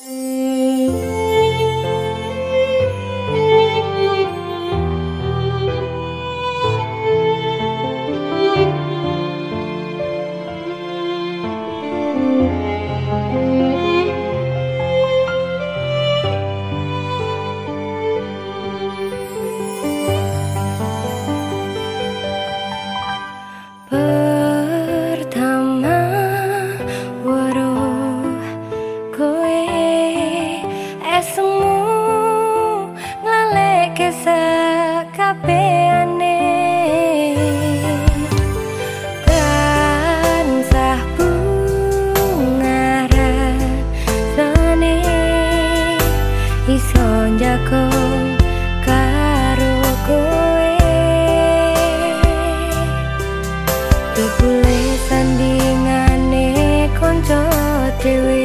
Mm-hmm. do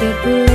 Debu